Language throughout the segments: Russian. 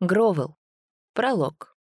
Гровел. Пролог.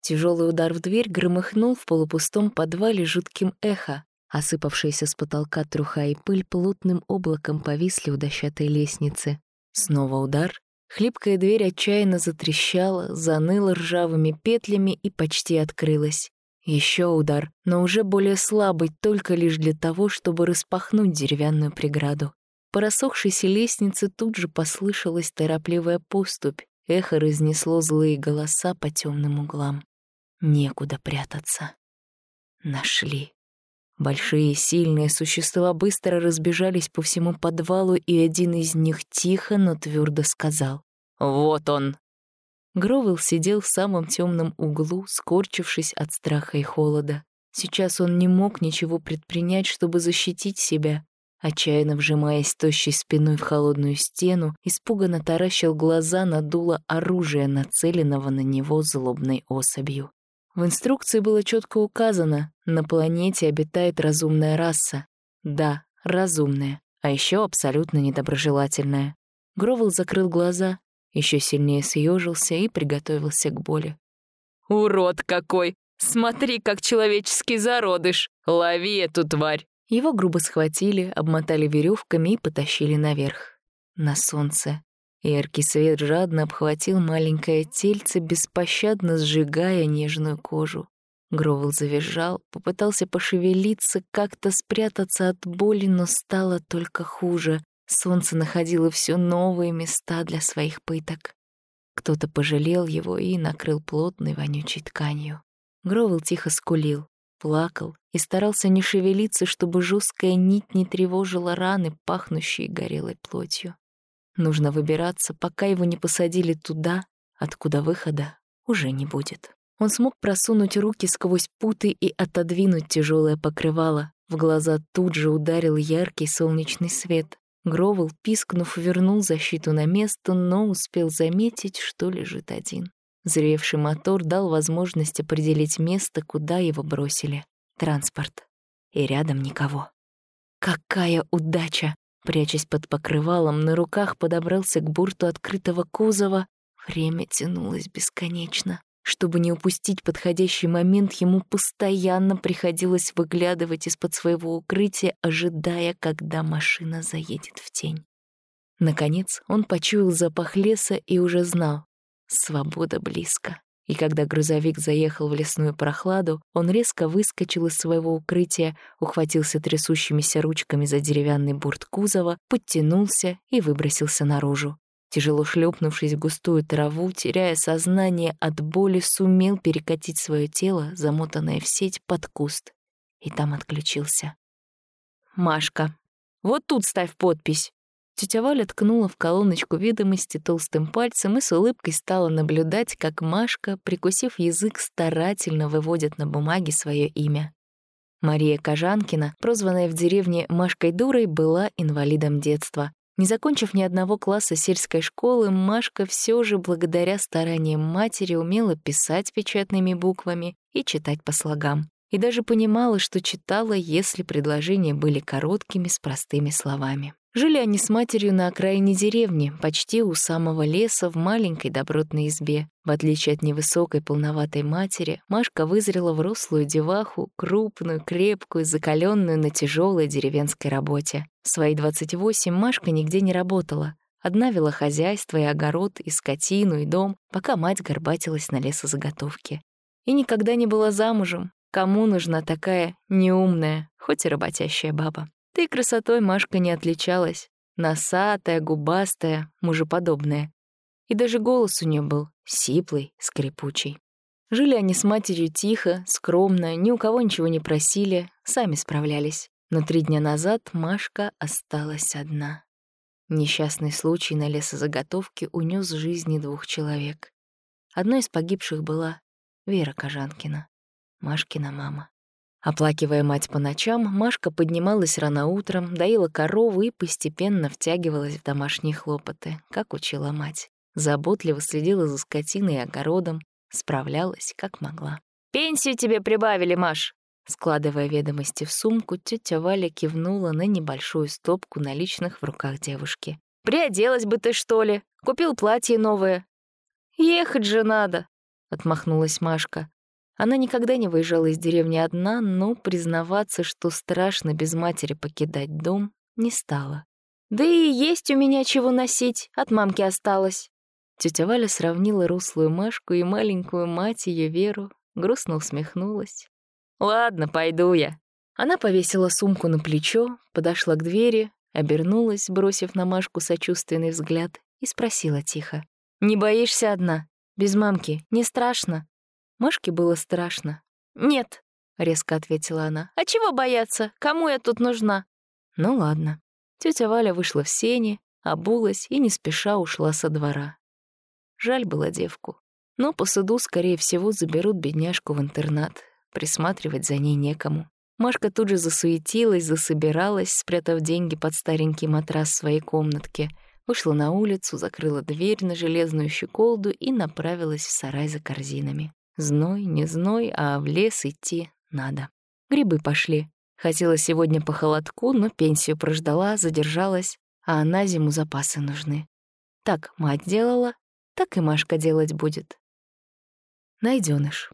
Тяжелый удар в дверь громыхнул в полупустом подвале жутким эхо. Осыпавшиеся с потолка труха и пыль плотным облаком повисли у дощатой лестницы. Снова удар. Хлипкая дверь отчаянно затрещала, заныла ржавыми петлями и почти открылась. Еще удар, но уже более слабый, только лишь для того, чтобы распахнуть деревянную преграду. По рассохшейся лестнице тут же послышалась торопливая поступь, Эхо разнесло злые голоса по темным углам. Некуда прятаться. Нашли. Большие сильные существа быстро разбежались по всему подвалу, и один из них тихо, но твердо сказал «Вот он!». Гровел сидел в самом темном углу, скорчившись от страха и холода. Сейчас он не мог ничего предпринять, чтобы защитить себя. Отчаянно вжимаясь тощей спиной в холодную стену, испуганно таращил глаза на дуло оружия, нацеленного на него злобной особью. В инструкции было четко указано, на планете обитает разумная раса. Да, разумная, а еще абсолютно недоброжелательная. Гровел закрыл глаза, еще сильнее съежился и приготовился к боли. «Урод какой! Смотри, как человеческий зародыш! Лови эту тварь!» Его грубо схватили, обмотали веревками и потащили наверх. На солнце. Яркий свет жадно обхватил маленькое тельце, беспощадно сжигая нежную кожу. Гровел завизжал, попытался пошевелиться, как-то спрятаться от боли, но стало только хуже. Солнце находило все новые места для своих пыток. Кто-то пожалел его и накрыл плотной вонючей тканью. Гровел тихо скулил плакал и старался не шевелиться, чтобы жесткая нить не тревожила раны, пахнущие горелой плотью. Нужно выбираться, пока его не посадили туда, откуда выхода уже не будет. Он смог просунуть руки сквозь путы и отодвинуть тяжелое покрывало. В глаза тут же ударил яркий солнечный свет. Гровел, пискнув, вернул защиту на место, но успел заметить, что лежит один. Зревший мотор дал возможность определить место, куда его бросили. Транспорт. И рядом никого. Какая удача! Прячась под покрывалом, на руках подобрался к борту открытого кузова. Время тянулось бесконечно. Чтобы не упустить подходящий момент, ему постоянно приходилось выглядывать из-под своего укрытия, ожидая, когда машина заедет в тень. Наконец он почуял запах леса и уже знал, Свобода близко. И когда грузовик заехал в лесную прохладу, он резко выскочил из своего укрытия, ухватился трясущимися ручками за деревянный борт кузова, подтянулся и выбросился наружу. Тяжело шлепнувшись в густую траву, теряя сознание от боли, сумел перекатить свое тело, замотанное в сеть, под куст. И там отключился. «Машка, вот тут ставь подпись!» Тетя Валя ткнула в колоночку ведомости толстым пальцем и с улыбкой стала наблюдать, как Машка, прикусив язык, старательно выводит на бумаге свое имя. Мария Кожанкина, прозванная в деревне Машкой Дурой, была инвалидом детства. Не закончив ни одного класса сельской школы, Машка все же, благодаря стараниям матери, умела писать печатными буквами и читать по слогам. И даже понимала, что читала, если предложения были короткими с простыми словами. Жили они с матерью на окраине деревни, почти у самого леса, в маленькой добротной избе. В отличие от невысокой полноватой матери, Машка вызрела в рослую деваху, крупную, крепкую, закаленную на тяжелой деревенской работе. В свои 28 Машка нигде не работала. Одна вела хозяйство и огород, и скотину, и дом, пока мать горбатилась на лесозаготовке. И никогда не была замужем. Кому нужна такая неумная, хоть и работящая баба? И красотой Машка не отличалась. Носатая, губастая, мужеподобная. И даже голос у нее был сиплый, скрипучий. Жили они с матерью тихо, скромно, ни у кого ничего не просили, сами справлялись. Но три дня назад Машка осталась одна. Несчастный случай на лесозаготовке унес жизни двух человек. Одной из погибших была Вера Кожанкина, Машкина мама. Оплакивая мать по ночам, Машка поднималась рано утром, доила корову и постепенно втягивалась в домашние хлопоты, как учила мать. Заботливо следила за скотиной и огородом, справлялась, как могла. «Пенсию тебе прибавили, Маш!» Складывая ведомости в сумку, тетя Валя кивнула на небольшую стопку наличных в руках девушки. «Приоделась бы ты, что ли? Купил платье новое. Ехать же надо, отмахнулась Машка. Она никогда не выезжала из деревни одна, но признаваться, что страшно без матери покидать дом, не стала. «Да и есть у меня чего носить, от мамки осталось». Тетя Валя сравнила руслую Машку и маленькую мать ее Веру, грустно усмехнулась. «Ладно, пойду я». Она повесила сумку на плечо, подошла к двери, обернулась, бросив на Машку сочувственный взгляд, и спросила тихо. «Не боишься одна? Без мамки? Не страшно?» Машке было страшно. «Нет», — резко ответила она. «А чего бояться? Кому я тут нужна?» «Ну ладно». Тетя Валя вышла в сени, обулась и не спеша ушла со двора. Жаль было девку. Но по суду, скорее всего, заберут бедняжку в интернат. Присматривать за ней некому. Машка тут же засуетилась, засобиралась, спрятав деньги под старенький матрас в своей комнатке, вышла на улицу, закрыла дверь на железную щеколду и направилась в сарай за корзинами. Зной, не зной, а в лес идти надо. Грибы пошли. Хотела сегодня по холодку, но пенсию прождала, задержалась, а на зиму запасы нужны. Так мать делала, так и Машка делать будет. Найденыш.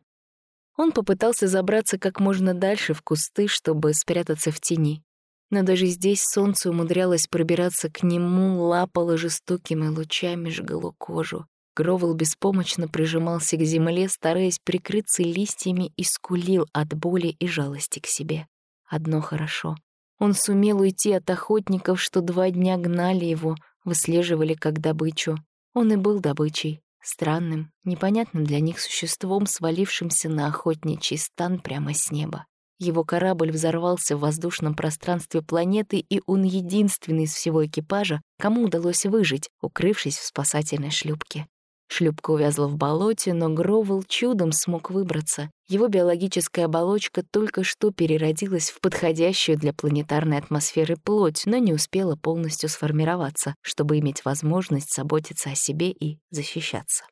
Он попытался забраться как можно дальше в кусты, чтобы спрятаться в тени. Но даже здесь солнце умудрялось пробираться к нему, лапало жестокими лучами, жгало кожу. Гровел беспомощно прижимался к земле, стараясь прикрыться листьями и скулил от боли и жалости к себе. Одно хорошо. Он сумел уйти от охотников, что два дня гнали его, выслеживали как добычу. Он и был добычей, странным, непонятным для них существом, свалившимся на охотничий стан прямо с неба. Его корабль взорвался в воздушном пространстве планеты, и он единственный из всего экипажа, кому удалось выжить, укрывшись в спасательной шлюпке. Шлюпка увязла в болоте, но Гровел чудом смог выбраться. Его биологическая оболочка только что переродилась в подходящую для планетарной атмосферы плоть, но не успела полностью сформироваться, чтобы иметь возможность заботиться о себе и защищаться.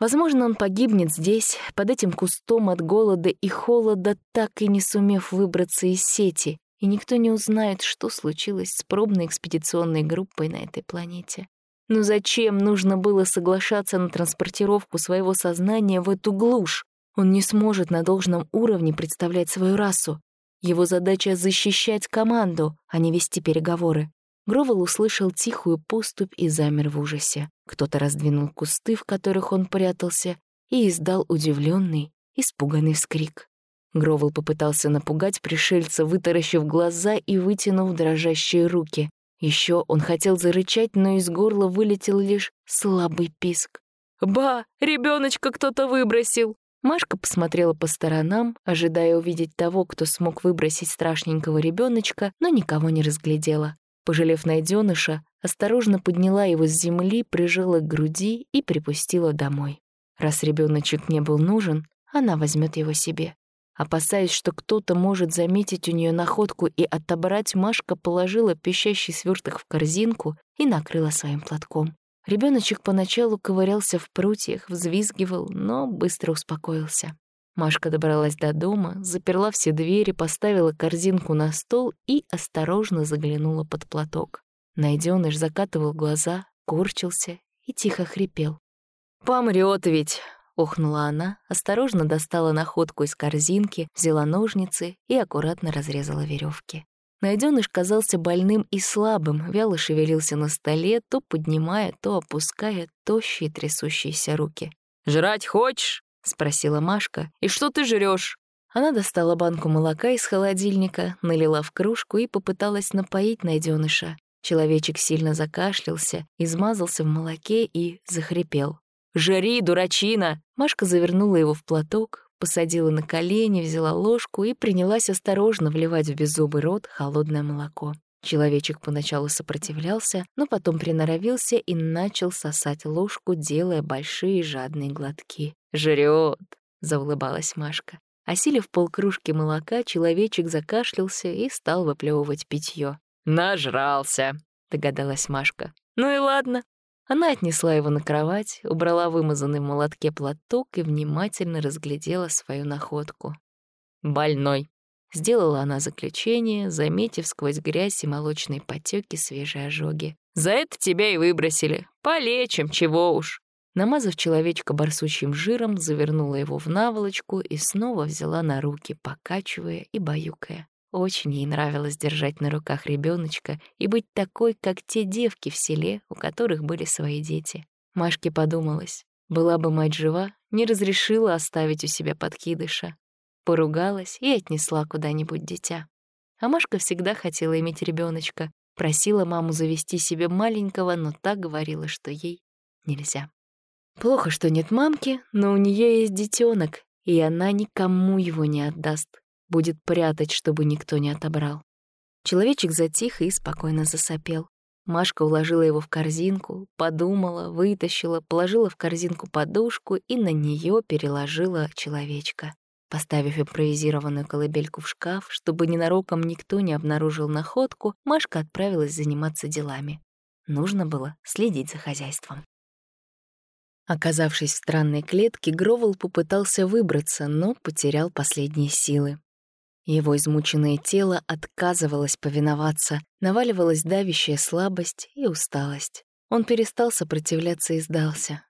Возможно, он погибнет здесь, под этим кустом от голода и холода, так и не сумев выбраться из сети, и никто не узнает, что случилось с пробной экспедиционной группой на этой планете. Но зачем нужно было соглашаться на транспортировку своего сознания в эту глушь? Он не сможет на должном уровне представлять свою расу. Его задача — защищать команду, а не вести переговоры. Гровел услышал тихую поступь и замер в ужасе. Кто-то раздвинул кусты, в которых он прятался, и издал удивленный, испуганный вскрик. Гровел попытался напугать пришельца, вытаращив глаза и вытянув дрожащие руки. Еще он хотел зарычать, но из горла вылетел лишь слабый писк. «Ба, ребеночка кто-то выбросил!» Машка посмотрела по сторонам, ожидая увидеть того, кто смог выбросить страшненького ребеночка, но никого не разглядела. Пожалев найденыша, осторожно подняла его с земли, прижала к груди и припустила домой. Раз ребеночек не был нужен, она возьмет его себе. Опасаясь, что кто-то может заметить у нее находку и отобрать, Машка положила пищащий сверток в корзинку и накрыла своим платком. Ребеночек поначалу ковырялся в прутьях, взвизгивал, но быстро успокоился. Машка добралась до дома, заперла все двери, поставила корзинку на стол и осторожно заглянула под платок. Найденыш закатывал глаза, корчился и тихо хрипел. «Помрёт ведь!» Охнула она, осторожно достала находку из корзинки, взяла ножницы и аккуратно разрезала веревки. Найденыш казался больным и слабым, вяло шевелился на столе, то поднимая, то опуская тощие трясущиеся руки. «Жрать хочешь?» — спросила Машка. «И что ты жрёшь?» Она достала банку молока из холодильника, налила в кружку и попыталась напоить найденыша. Человечек сильно закашлялся, измазался в молоке и захрипел. «Жари, дурачина!» Машка завернула его в платок, посадила на колени, взяла ложку и принялась осторожно вливать в беззубый рот холодное молоко. Человечек поначалу сопротивлялся, но потом приноровился и начал сосать ложку, делая большие жадные глотки. «Жрёт!» — заулыбалась Машка. Осилив полкружки молока, человечек закашлялся и стал выплевывать питье. «Нажрался!» — догадалась Машка. «Ну и ладно, она отнесла его на кровать, убрала вымазанный в молотке платок и внимательно разглядела свою находку. «Больной», — сделала она заключение, заметив сквозь грязь и молочные потеки свежие ожоги. «За это тебя и выбросили. Полечим, чего уж». Намазав человечка барсучьим жиром, завернула его в наволочку и снова взяла на руки, покачивая и баюкая. Очень ей нравилось держать на руках ребеночка и быть такой, как те девки в селе, у которых были свои дети. Машке подумалось, была бы мать жива, не разрешила оставить у себя подкидыша. Поругалась и отнесла куда-нибудь дитя. А Машка всегда хотела иметь ребеночка, просила маму завести себе маленького, но та говорила, что ей нельзя. Плохо, что нет мамки, но у нее есть детенок, и она никому его не отдаст. Будет прятать, чтобы никто не отобрал. Человечек затих и спокойно засопел. Машка уложила его в корзинку, подумала, вытащила, положила в корзинку подушку и на нее переложила человечка. Поставив импровизированную колыбельку в шкаф, чтобы ненароком никто не обнаружил находку, Машка отправилась заниматься делами. Нужно было следить за хозяйством. Оказавшись в странной клетке, Гровел попытался выбраться, но потерял последние силы. Его измученное тело отказывалось повиноваться, наваливалась давящая слабость и усталость. Он перестал сопротивляться и сдался.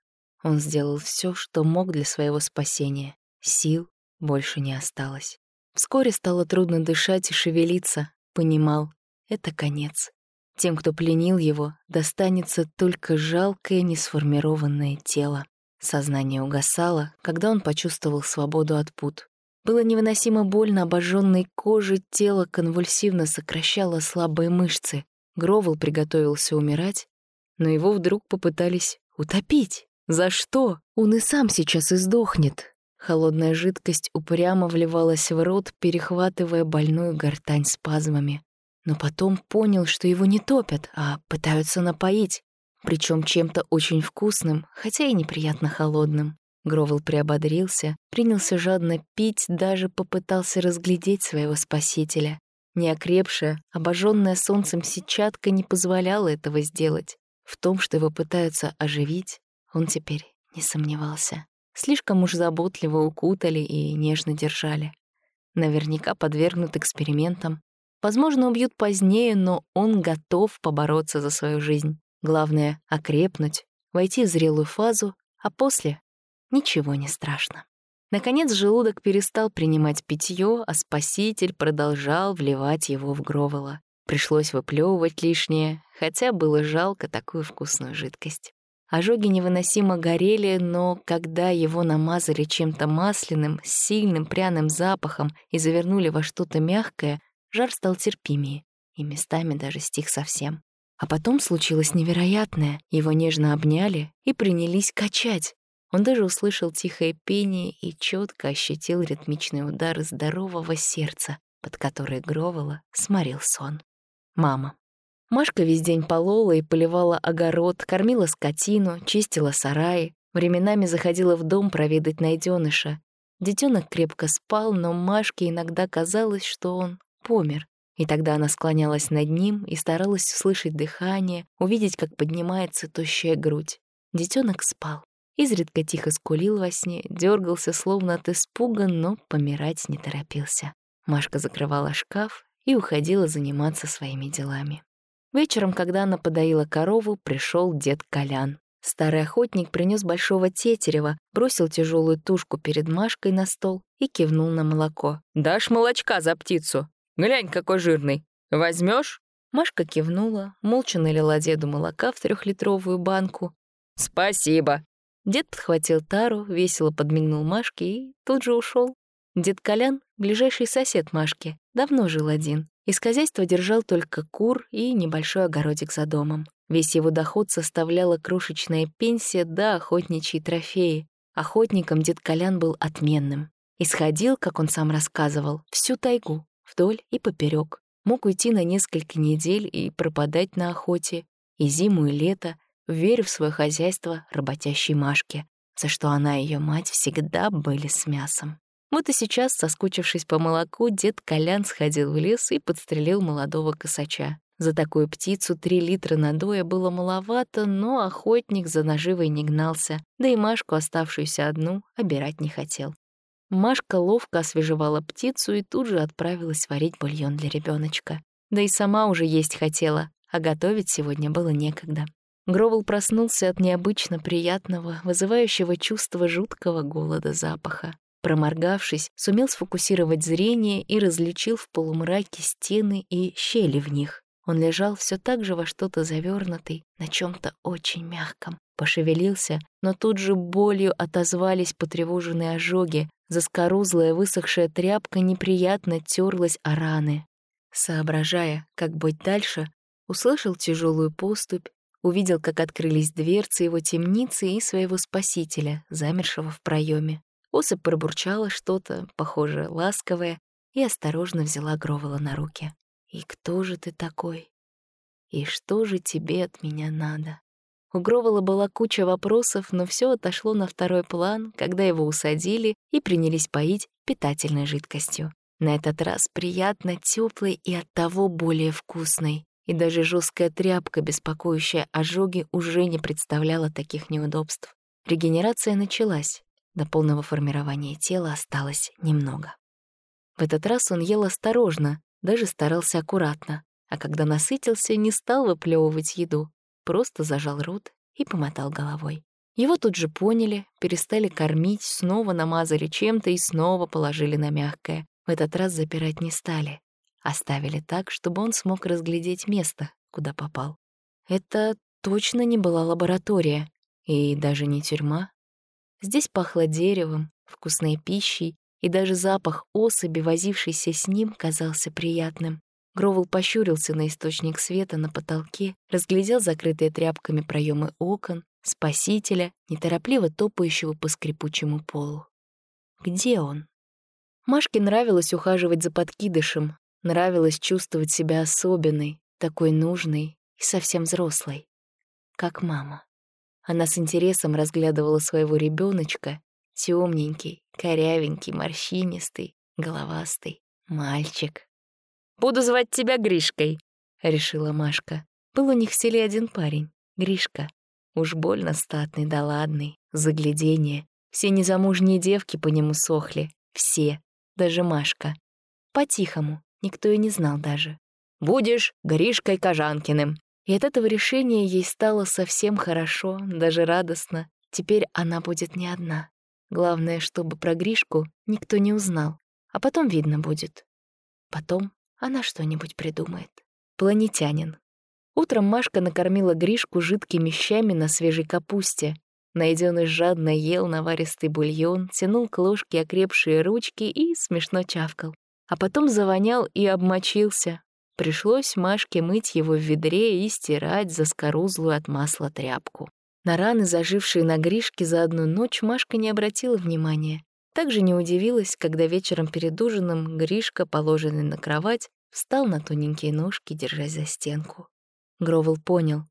Он сделал все, что мог для своего спасения. Сил больше не осталось. Вскоре стало трудно дышать и шевелиться. Понимал — это конец. Тем, кто пленил его, достанется только жалкое несформированное тело. Сознание угасало, когда он почувствовал свободу от пут. Было невыносимо больно обожженной коже, тело конвульсивно сокращало слабые мышцы. Гровел приготовился умирать, но его вдруг попытались утопить. За что? Он и сам сейчас издохнет. Холодная жидкость упрямо вливалась в рот, перехватывая больную гортань спазмами но потом понял, что его не топят, а пытаются напоить, причем чем-то очень вкусным, хотя и неприятно холодным. Гровел приободрился, принялся жадно пить, даже попытался разглядеть своего спасителя. Неокрепшая, обожженная солнцем сетчатка не позволяла этого сделать. В том, что его пытаются оживить, он теперь не сомневался. Слишком уж заботливо укутали и нежно держали. Наверняка подвергнут экспериментам, Возможно, убьют позднее, но он готов побороться за свою жизнь. Главное — окрепнуть, войти в зрелую фазу, а после — ничего не страшно. Наконец желудок перестал принимать питье, а спаситель продолжал вливать его в гровола. Пришлось выплевывать лишнее, хотя было жалко такую вкусную жидкость. Ожоги невыносимо горели, но когда его намазали чем-то масляным, с сильным пряным запахом и завернули во что-то мягкое, жар стал терпимее, и местами даже стих совсем. А потом случилось невероятное. Его нежно обняли и принялись качать. Он даже услышал тихое пение и четко ощутил ритмичный удар здорового сердца, под которое Гровола сморил сон. Мама. Машка весь день полола и поливала огород, кормила скотину, чистила сараи, временами заходила в дом проведать найденыша. Детенок крепко спал, но Машке иногда казалось, что он помер. И тогда она склонялась над ним и старалась услышать дыхание, увидеть, как поднимается тощая грудь. Детенок спал. Изредка тихо скулил во сне, дергался словно от испуга, но помирать не торопился. Машка закрывала шкаф и уходила заниматься своими делами. Вечером, когда она подоила корову, пришел дед Колян. Старый охотник принес большого тетерева, бросил тяжелую тушку перед Машкой на стол и кивнул на молоко. «Дашь молочка за птицу?» Глянь, какой жирный. Возьмешь? Машка кивнула, молча налила деду молока в трехлитровую банку. «Спасибо!» Дед подхватил тару, весело подмигнул Машке и тут же ушел. Дед Колян, ближайший сосед Машки, давно жил один. Из хозяйства держал только кур и небольшой огородик за домом. Весь его доход составляла крошечная пенсия да охотничьи трофеи. Охотником дед Колян был отменным. Исходил, как он сам рассказывал, всю тайгу, вдоль и поперек. Мог уйти на несколько недель и пропадать на охоте. И зиму, и лето, веря в свое хозяйство работящей Машке, за что она и ее мать всегда были с мясом. Вот и сейчас, соскучившись по молоку, дед Колян сходил в лес и подстрелил молодого косача. За такую птицу три литра надоя было маловато, но охотник за наживой не гнался, да и Машку, оставшуюся одну, обирать не хотел. Машка ловко освежевала птицу и тут же отправилась варить бульон для ребеночка. Да и сама уже есть хотела, а готовить сегодня было некогда. Гровел проснулся от необычно приятного, вызывающего чувство жуткого голода запаха. Проморгавшись, сумел сфокусировать зрение и различил в полумраке стены и щели в них. Он лежал все так же во что-то завернутый, на чем то очень мягком. Пошевелился, но тут же болью отозвались потревоженные ожоги. Заскорузлая высохшая тряпка неприятно терлась о раны. Соображая, как быть дальше, услышал тяжелую поступь, увидел, как открылись дверцы его темницы и своего спасителя, замершего в проеме. Особь пробурчала что-то, похоже, ласковое, и осторожно взяла Гровола на руки. «И кто же ты такой? И что же тебе от меня надо?» У Гровола была куча вопросов, но все отошло на второй план, когда его усадили и принялись поить питательной жидкостью. На этот раз приятно теплой и оттого более вкусной. И даже жесткая тряпка, беспокоящая ожоги, уже не представляла таких неудобств. Регенерация началась. До полного формирования тела осталось немного. В этот раз он ел осторожно, даже старался аккуратно, а когда насытился, не стал выплевывать еду, просто зажал рот и помотал головой. Его тут же поняли, перестали кормить, снова намазали чем-то и снова положили на мягкое. В этот раз запирать не стали. Оставили так, чтобы он смог разглядеть место, куда попал. Это точно не была лаборатория и даже не тюрьма. Здесь пахло деревом, вкусной пищей, и даже запах особи, возившейся с ним, казался приятным. Гровел пощурился на источник света на потолке, разглядел закрытые тряпками проемы окон, спасителя, неторопливо топающего по скрипучему полу. Где он? Машке нравилось ухаживать за подкидышем, нравилось чувствовать себя особенной, такой нужной и совсем взрослой, как мама. Она с интересом разглядывала своего ребеночка, темненький, корявенький, морщинистый, головастый мальчик. «Буду звать тебя Гришкой», — решила Машка. Был у них в селе один парень, Гришка. Уж больно статный да ладный, загляденье. Все незамужние девки по нему сохли, все, даже Машка. По-тихому, никто и не знал даже. «Будешь Гришкой Кожанкиным», и от этого решения ей стало совсем хорошо, даже радостно. Теперь она будет не одна. Главное, чтобы про Гришку никто не узнал. А потом видно будет. Потом она что-нибудь придумает. Планетянин. Утром Машка накормила Гришку жидкими щами на свежей капусте. Найдённый жадно ел наваристый бульон, тянул к ложке окрепшие ручки и смешно чавкал. А потом завонял и обмочился, Пришлось Машке мыть его в ведре и стирать заскорузлую от масла тряпку. На раны, зажившие на Гришке за одну ночь, Машка не обратила внимания. Также не удивилась, когда вечером перед ужином Гришка, положенный на кровать, встал на тоненькие ножки, держась за стенку. Гровел понял.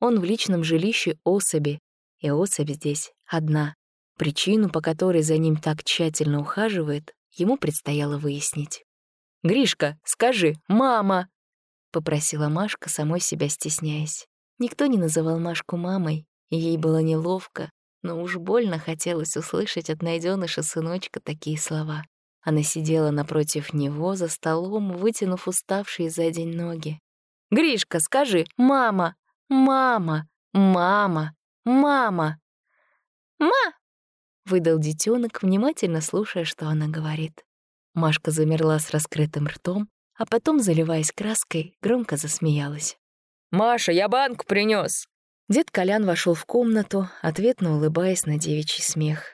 Он в личном жилище особи, и особь здесь одна. Причину, по которой за ним так тщательно ухаживает, ему предстояло выяснить. «Гришка, скажи, мама!» — попросила Машка, самой себя стесняясь. Никто не называл Машку мамой, и ей было неловко, но уж больно хотелось услышать от найденыша сыночка такие слова. Она сидела напротив него за столом, вытянув уставшие за день ноги. «Гришка, скажи, мама! Мама! Мама! Мама!» «Ма!» — выдал детёнок, внимательно слушая, что она говорит. Машка замерла с раскрытым ртом, а потом, заливаясь краской, громко засмеялась. «Маша, я банку принёс!» Дед Колян вошёл в комнату, ответно улыбаясь на девичий смех.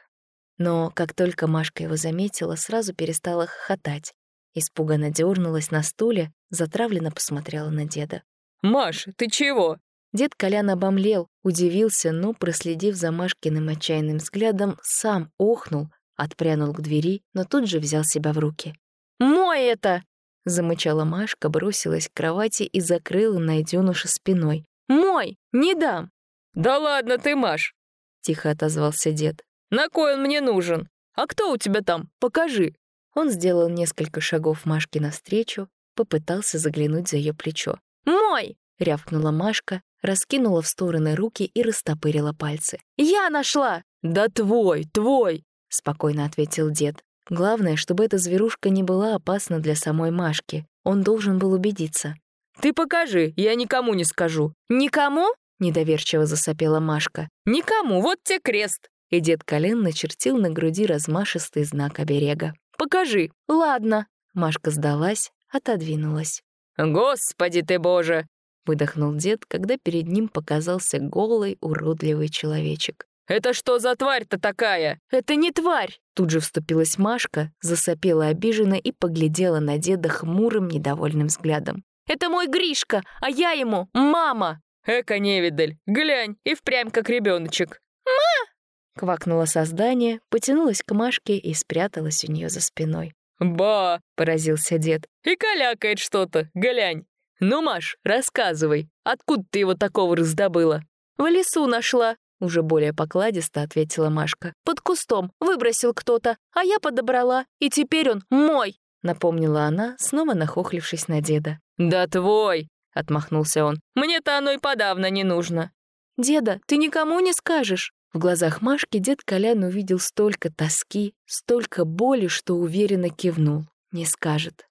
Но как только Машка его заметила, сразу перестала хохотать. Испуганно дернулась на стуле, затравленно посмотрела на деда. «Маш, ты чего?» Дед Колян обомлел, удивился, но, проследив за Машкиным отчаянным взглядом, сам охнул, Отпрянул к двери, но тут же взял себя в руки. «Мой это!» — замычала Машка, бросилась к кровати и закрыла найденуша спиной. «Мой! Не дам!» «Да ладно ты, Маш!» — тихо отозвался дед. «На кой он мне нужен? А кто у тебя там? Покажи!» Он сделал несколько шагов Машке навстречу, попытался заглянуть за ее плечо. «Мой!» — рявкнула Машка, раскинула в стороны руки и растопырила пальцы. «Я нашла!» «Да твой, твой!» — спокойно ответил дед. Главное, чтобы эта зверушка не была опасна для самой Машки. Он должен был убедиться. «Ты покажи, я никому не скажу». «Никому?» Недоверчиво засопела Машка. «Никому, вот тебе крест!» И дед Колен начертил на груди размашистый знак оберега. «Покажи!» «Ладно!» Машка сдалась, отодвинулась. «Господи ты боже!» Выдохнул дед, когда перед ним показался голый, уродливый человечек. «Это что за тварь-то такая?» «Это не тварь!» Тут же вступилась Машка, засопела обиженно и поглядела на деда хмурым, недовольным взглядом. «Это мой Гришка, а я ему мама!» «Эка невидаль, глянь, и впрямь как ребеночек. «Ма!» — квакнуло создание, потянулось к Машке и спряталось у нее за спиной. «Ба!» — поразился дед. «И калякает что-то, глянь. Ну, Маш, рассказывай, откуда ты его такого раздобыла?» «В лесу нашла», — уже более покладисто ответила Машка. «Под кустом выбросил кто-то, а я подобрала, и теперь он мой», — напомнила она, снова нахохлившись на деда. «Да твой!» отмахнулся он. «Мне-то оно и подавно не нужно». «Деда, ты никому не скажешь?» В глазах Машки дед Колян увидел столько тоски, столько боли, что уверенно кивнул. Не скажет.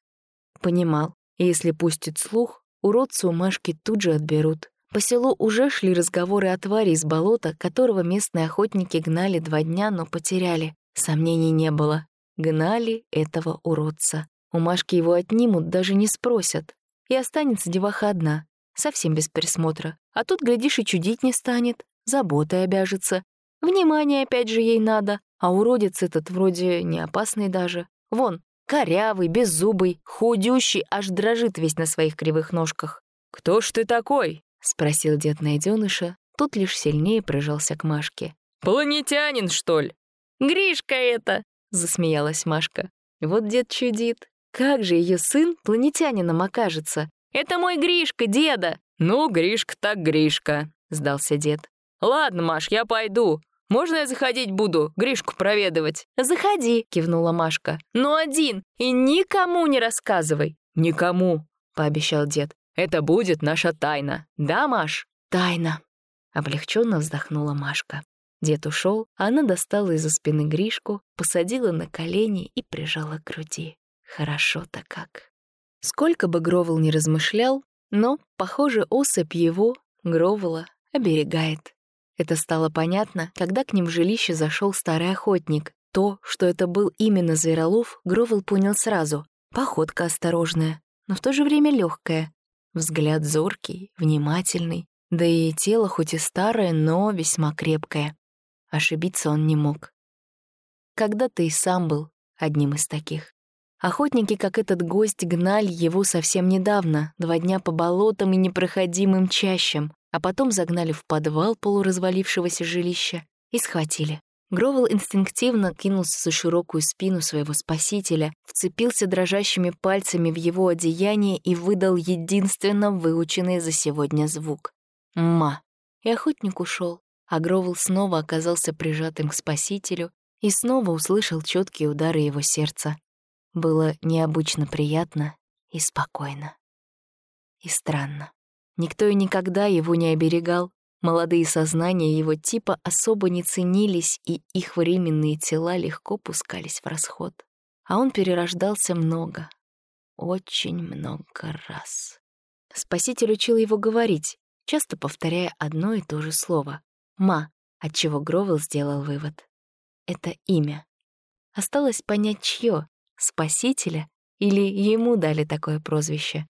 Понимал, если пустит слух, уродца у Машки тут же отберут. По селу уже шли разговоры о твари из болота, которого местные охотники гнали два дня, но потеряли. Сомнений не было. Гнали этого уродца. У Машки его отнимут, даже не спросят и останется деваха одна, совсем без присмотра. А тут, глядишь, и чудить не станет, заботой обяжется. Внимание опять же ей надо, а уродец этот вроде не опасный даже. Вон, корявый, беззубый, худющий, аж дрожит весь на своих кривых ножках. «Кто ж ты такой?» — спросил дед найденыша. Тот лишь сильнее прижался к Машке. «Планетянин, что ли?» «Гришка это!» — засмеялась Машка. Вот дед чудит. Как же ее сын планетянином окажется? Это мой Гришка, деда. Ну, Гришка так Гришка, сдался дед. Ладно, Маш, я пойду. Можно я заходить буду, Гришку проведывать? Заходи, кивнула Машка. Но один и никому не рассказывай. Никому, пообещал дед. Это будет наша тайна. Да, Маш? Тайна. Облегченно вздохнула Машка. Дед ушел, а она достала из-за спины Гришку, посадила на колени и прижала к груди. Хорошо-то как. Сколько бы Гровел не размышлял, но, похоже, особь его, Гровела, оберегает. Это стало понятно, когда к ним в жилище зашел старый охотник. То, что это был именно Зверолов, Гровел понял сразу. Походка осторожная, но в то же время легкая. Взгляд зоркий, внимательный, да и тело хоть и старое, но весьма крепкое. Ошибиться он не мог. Когда-то и сам был одним из таких. Охотники, как этот гость, гнали его совсем недавно, два дня по болотам и непроходимым чащам, а потом загнали в подвал полуразвалившегося жилища и схватили. Гровел инстинктивно кинулся за широкую спину своего спасителя, вцепился дрожащими пальцами в его одеяние и выдал единственно выученный за сегодня звук. «Ма!» И охотник ушел, а Гровел снова оказался прижатым к спасителю и снова услышал четкие удары его сердца. Было необычно приятно и спокойно. И странно. Никто и никогда его не оберегал. Молодые сознания его типа особо не ценились, и их временные тела легко пускались в расход. А он перерождался много, очень много раз. Спаситель учил его говорить, часто повторяя одно и то же слово. «Ма», отчего Гровел сделал вывод. Это имя. Осталось понять, чье, Спасителя? Или ему дали такое прозвище?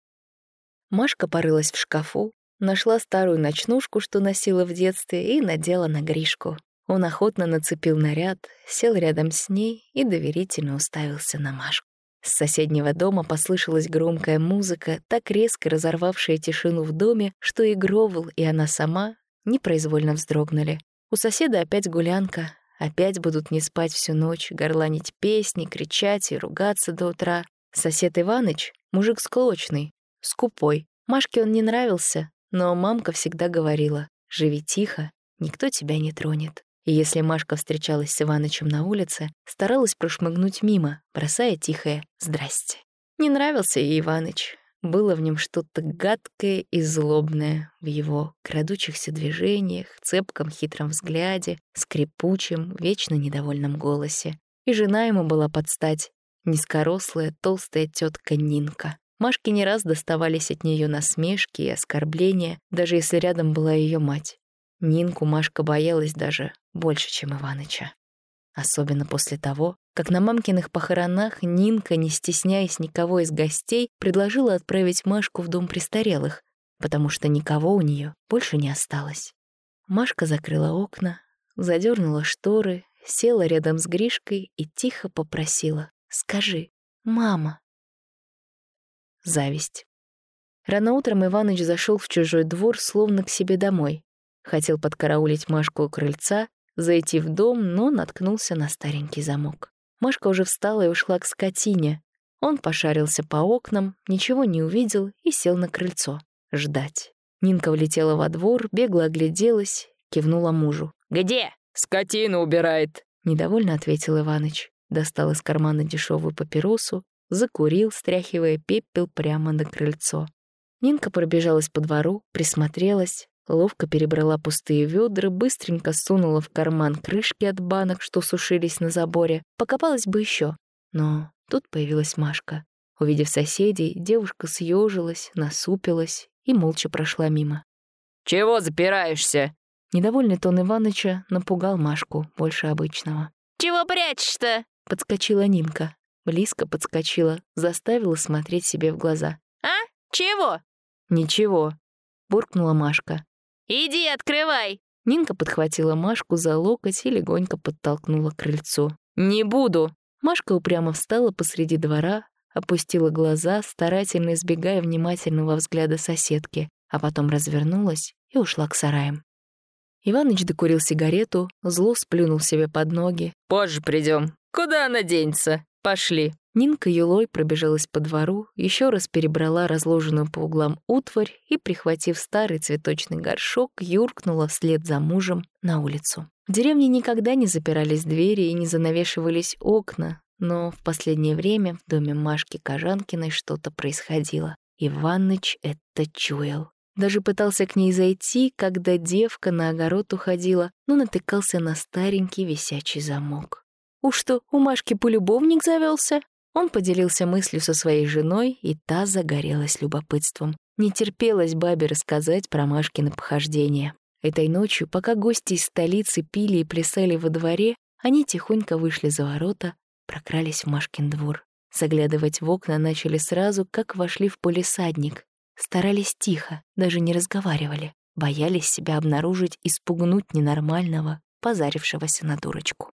Машка порылась в шкафу, нашла старую ночнушку, что носила в детстве, и надела на Гришку. Он охотно нацепил наряд, сел рядом с ней и доверительно уставился на Машку. С соседнего дома послышалась громкая музыка, так резко разорвавшая тишину в доме, что и Гровел, и она сама непроизвольно вздрогнули. У соседа опять гулянка, Опять будут не спать всю ночь, горланить песни, кричать и ругаться до утра. Сосед Иваныч — мужик склочный, скупой. Машке он не нравился, но мамка всегда говорила, «Живи тихо, никто тебя не тронет». И если Машка встречалась с Иванычем на улице, старалась прошмыгнуть мимо, бросая тихое «Здрасте». Не нравился ей Иваныч, было в нем что-то гадкое и злобное в его крадущихся движениях, цепком хитром взгляде, скрипучем, вечно недовольном голосе. И жена ему была под стать, низкорослая, толстая тетка Нинка. Машке не раз доставались от нее насмешки и оскорбления, даже если рядом была ее мать. Нинку Машка боялась даже больше, чем Иваныча. Особенно после того, как на мамкиных похоронах Нинка, не стесняясь никого из гостей, предложила отправить Машку в дом престарелых, потому что никого у нее больше не осталось. Машка закрыла окна, задернула шторы, села рядом с Гришкой и тихо попросила «Скажи, мама». Зависть. Рано утром Иваныч зашел в чужой двор, словно к себе домой. Хотел подкараулить Машку у крыльца, зайти в дом, но наткнулся на старенький замок. Машка уже встала и ушла к скотине. Он пошарился по окнам, ничего не увидел и сел на крыльцо. Ждать. Нинка влетела во двор, бегло огляделась, кивнула мужу. «Где?» «Скотину убирает», — недовольно ответил Иваныч. Достал из кармана дешевую папиросу, закурил, стряхивая пепел прямо на крыльцо. Нинка пробежалась по двору, присмотрелась, ловко перебрала пустые ведра, быстренько сунула в карман крышки от банок, что сушились на заборе. Покопалась бы еще, но тут появилась Машка. Увидев соседей, девушка съежилась, насупилась и молча прошла мимо. «Чего запираешься?» Недовольный тон Иваныча напугал Машку больше обычного. «Чего прячешь-то?» — подскочила Нинка. Близко подскочила, заставила смотреть себе в глаза. «А? Чего?» «Ничего», — буркнула Машка. «Иди, открывай!» Нинка подхватила Машку за локоть и легонько подтолкнула к крыльцу. «Не буду!» Машка упрямо встала посреди двора, опустила глаза, старательно избегая внимательного взгляда соседки, а потом развернулась и ушла к сараям. Иваныч докурил сигарету, зло сплюнул себе под ноги. «Позже придем. Куда она денется? Пошли!» Нинка юлой пробежалась по двору, еще раз перебрала разложенную по углам утварь и, прихватив старый цветочный горшок, юркнула вслед за мужем на улицу. В деревне никогда не запирались двери и не занавешивались окна, но в последнее время в доме Машки Кожанкиной что-то происходило. Иваныч это чуял. Даже пытался к ней зайти, когда девка на огород уходила, но натыкался на старенький висячий замок. Уж что, у Машки полюбовник завелся? Он поделился мыслью со своей женой, и та загорелась любопытством. Не терпелось бабе рассказать про Машкины похождения. Этой ночью, пока гости из столицы пили и плясали во дворе, они тихонько вышли за ворота, прокрались в Машкин двор. Заглядывать в окна начали сразу, как вошли в полисадник. Старались тихо, даже не разговаривали. Боялись себя обнаружить и спугнуть ненормального, позарившегося на дурочку.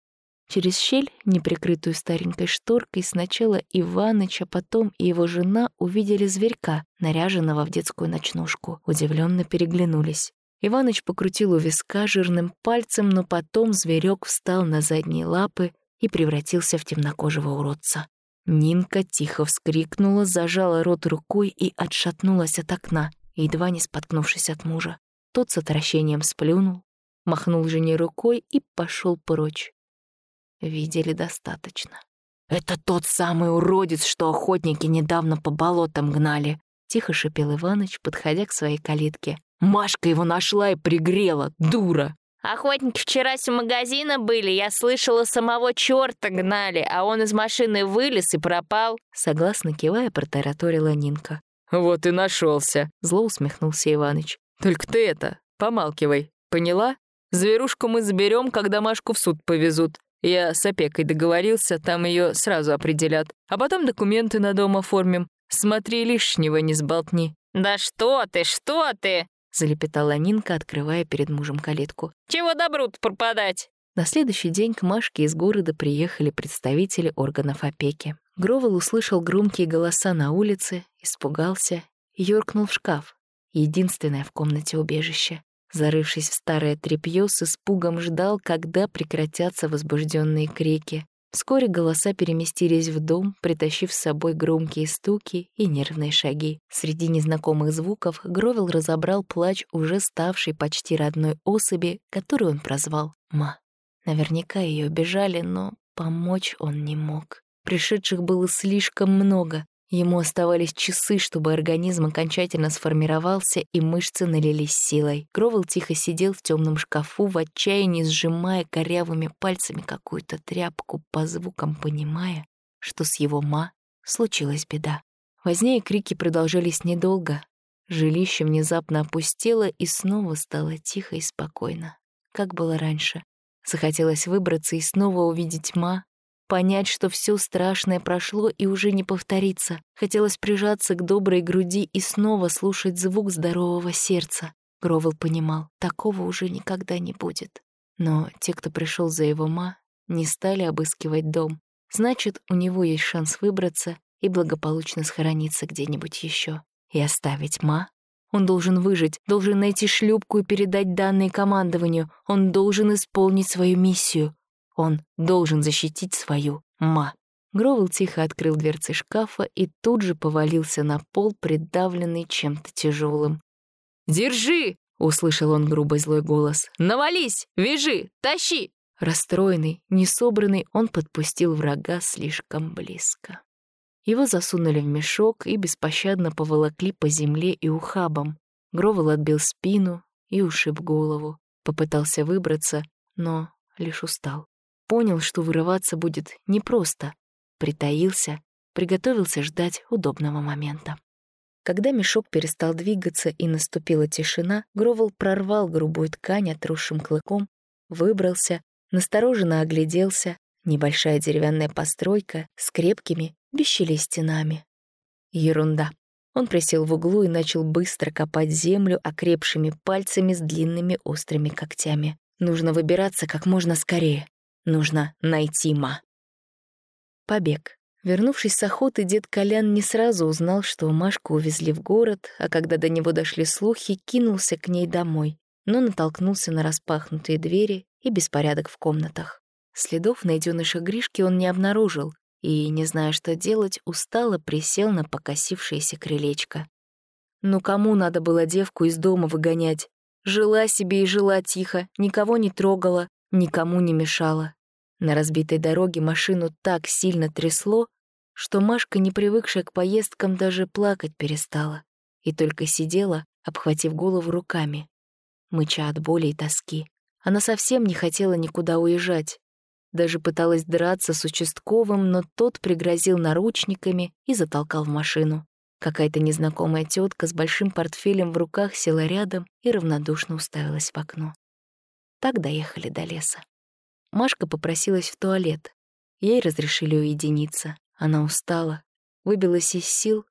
Через щель, неприкрытую старенькой шторкой, сначала Иваныч, а потом и его жена увидели зверька, наряженного в детскую ночнушку. Удивленно переглянулись. Иваныч покрутил у виска жирным пальцем, но потом зверек встал на задние лапы и превратился в темнокожего уродца. Нинка тихо вскрикнула, зажала рот рукой и отшатнулась от окна, едва не споткнувшись от мужа. Тот с отвращением сплюнул, махнул жене рукой и пошел прочь видели достаточно. «Это тот самый уродец, что охотники недавно по болотам гнали», — тихо шипел Иваныч, подходя к своей калитке. «Машка его нашла и пригрела, дура!» «Охотники вчера с магазина были, я слышала, самого черта гнали, а он из машины вылез и пропал», — согласно кивая, протараторила Нинка. «Вот и нашелся, зло усмехнулся Иваныч. «Только ты это, помалкивай, поняла? Зверушку мы заберем, когда Машку в суд повезут. Я с опекой договорился, там ее сразу определят. А потом документы на дом оформим. Смотри, лишнего не сболтни». «Да что ты, что ты!» — залепетала Нинка, открывая перед мужем калитку. «Чего добру-то пропадать?» На следующий день к Машке из города приехали представители органов опеки. Гровел услышал громкие голоса на улице, испугался и юркнул в шкаф, единственное в комнате убежище. Зарывшись в старое тряпье, с испугом ждал, когда прекратятся возбужденные крики. Вскоре голоса переместились в дом, притащив с собой громкие стуки и нервные шаги. Среди незнакомых звуков Гровел разобрал плач уже ставшей почти родной особи, которую он прозвал Ма. Наверняка ее обижали, но помочь он не мог. Пришедших было слишком много, Ему оставались часы, чтобы организм окончательно сформировался и мышцы налились силой. Кровел тихо сидел в темном шкафу, в отчаянии сжимая корявыми пальцами какую-то тряпку, по звукам понимая, что с его ма случилась беда. Возня и крики продолжались недолго. Жилище внезапно опустело и снова стало тихо и спокойно, как было раньше. Захотелось выбраться и снова увидеть Ма, понять, что все страшное прошло и уже не повторится. Хотелось прижаться к доброй груди и снова слушать звук здорового сердца. Гровел понимал, такого уже никогда не будет. Но те, кто пришел за его ма, не стали обыскивать дом. Значит, у него есть шанс выбраться и благополучно схорониться где-нибудь еще. И оставить ма. Он должен выжить, должен найти шлюпку и передать данные командованию. Он должен исполнить свою миссию. Он должен защитить свою ма. Гровел тихо открыл дверцы шкафа и тут же повалился на пол, придавленный чем-то тяжелым. «Держи!» — услышал он грубый злой голос. «Навались! Вяжи! Тащи!» Расстроенный, несобранный, он подпустил врага слишком близко. Его засунули в мешок и беспощадно поволокли по земле и ухабам. Гровел отбил спину и ушиб голову. Попытался выбраться, но лишь устал. Понял, что вырываться будет непросто. Притаился, приготовился ждать удобного момента. Когда мешок перестал двигаться и наступила тишина, Гровел прорвал грубую ткань отросшим клыком, выбрался, настороженно огляделся, небольшая деревянная постройка с крепкими, бесщелей стенами. Ерунда. Он присел в углу и начал быстро копать землю окрепшими пальцами с длинными острыми когтями. Нужно выбираться как можно скорее. Нужно найти Ма. Побег. Вернувшись с охоты, дед Колян не сразу узнал, что Машку увезли в город, а когда до него дошли слухи, кинулся к ней домой, но натолкнулся на распахнутые двери и беспорядок в комнатах. Следов найденыша Гришки он не обнаружил и, не зная, что делать, устало присел на покосившееся крылечко. Ну кому надо было девку из дома выгонять? Жила себе и жила тихо, никого не трогала, никому не мешала. На разбитой дороге машину так сильно трясло, что Машка, не привыкшая к поездкам, даже плакать перестала и только сидела, обхватив голову руками, мыча от боли и тоски. Она совсем не хотела никуда уезжать. Даже пыталась драться с участковым, но тот пригрозил наручниками и затолкал в машину. Какая-то незнакомая тетка с большим портфелем в руках села рядом и равнодушно уставилась в окно. Так доехали до леса. Машка попросилась в туалет. Ей разрешили уединиться. Она устала, выбилась из сил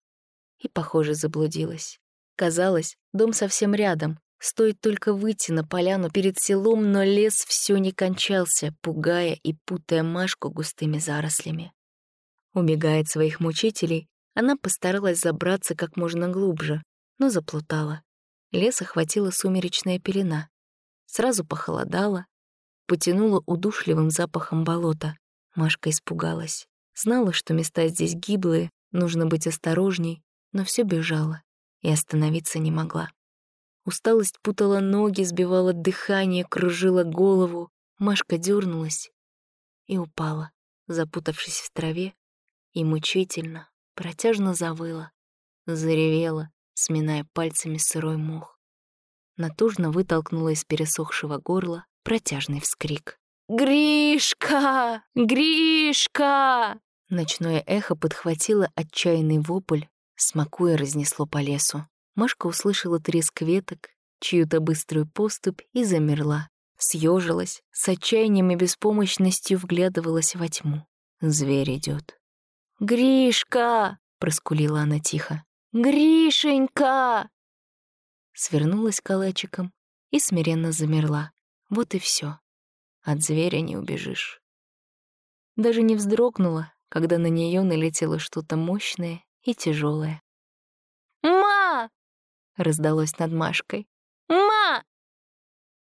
и, похоже, заблудилась. Казалось, дом совсем рядом. Стоит только выйти на поляну перед селом, но лес все не кончался, пугая и путая Машку густыми зарослями. Убегая от своих мучителей, она постаралась забраться как можно глубже, но заплутала. Лес охватила сумеречная пелена. Сразу похолодало, потянуло удушливым запахом болота. Машка испугалась. Знала, что места здесь гиблые, нужно быть осторожней, но все бежала и остановиться не могла. Усталость путала ноги, сбивала дыхание, кружила голову. Машка дернулась и упала, запутавшись в траве, и мучительно, протяжно завыла, заревела, сминая пальцами сырой мох. Натужно вытолкнула из пересохшего горла протяжный вскрик. «Гришка! Гришка!» Ночное эхо подхватило отчаянный вопль, смакуя разнесло по лесу. Машка услышала треск веток, чью-то быструю поступь и замерла. Съежилась, с отчаянием и беспомощностью вглядывалась во тьму. Зверь идет. «Гришка!» — проскулила она тихо. «Гришенька!» Свернулась калачиком и смиренно замерла. Вот и все. От зверя не убежишь. Даже не вздрогнула, когда на нее налетело что-то мощное и тяжелое. «Ма!» — раздалось над Машкой.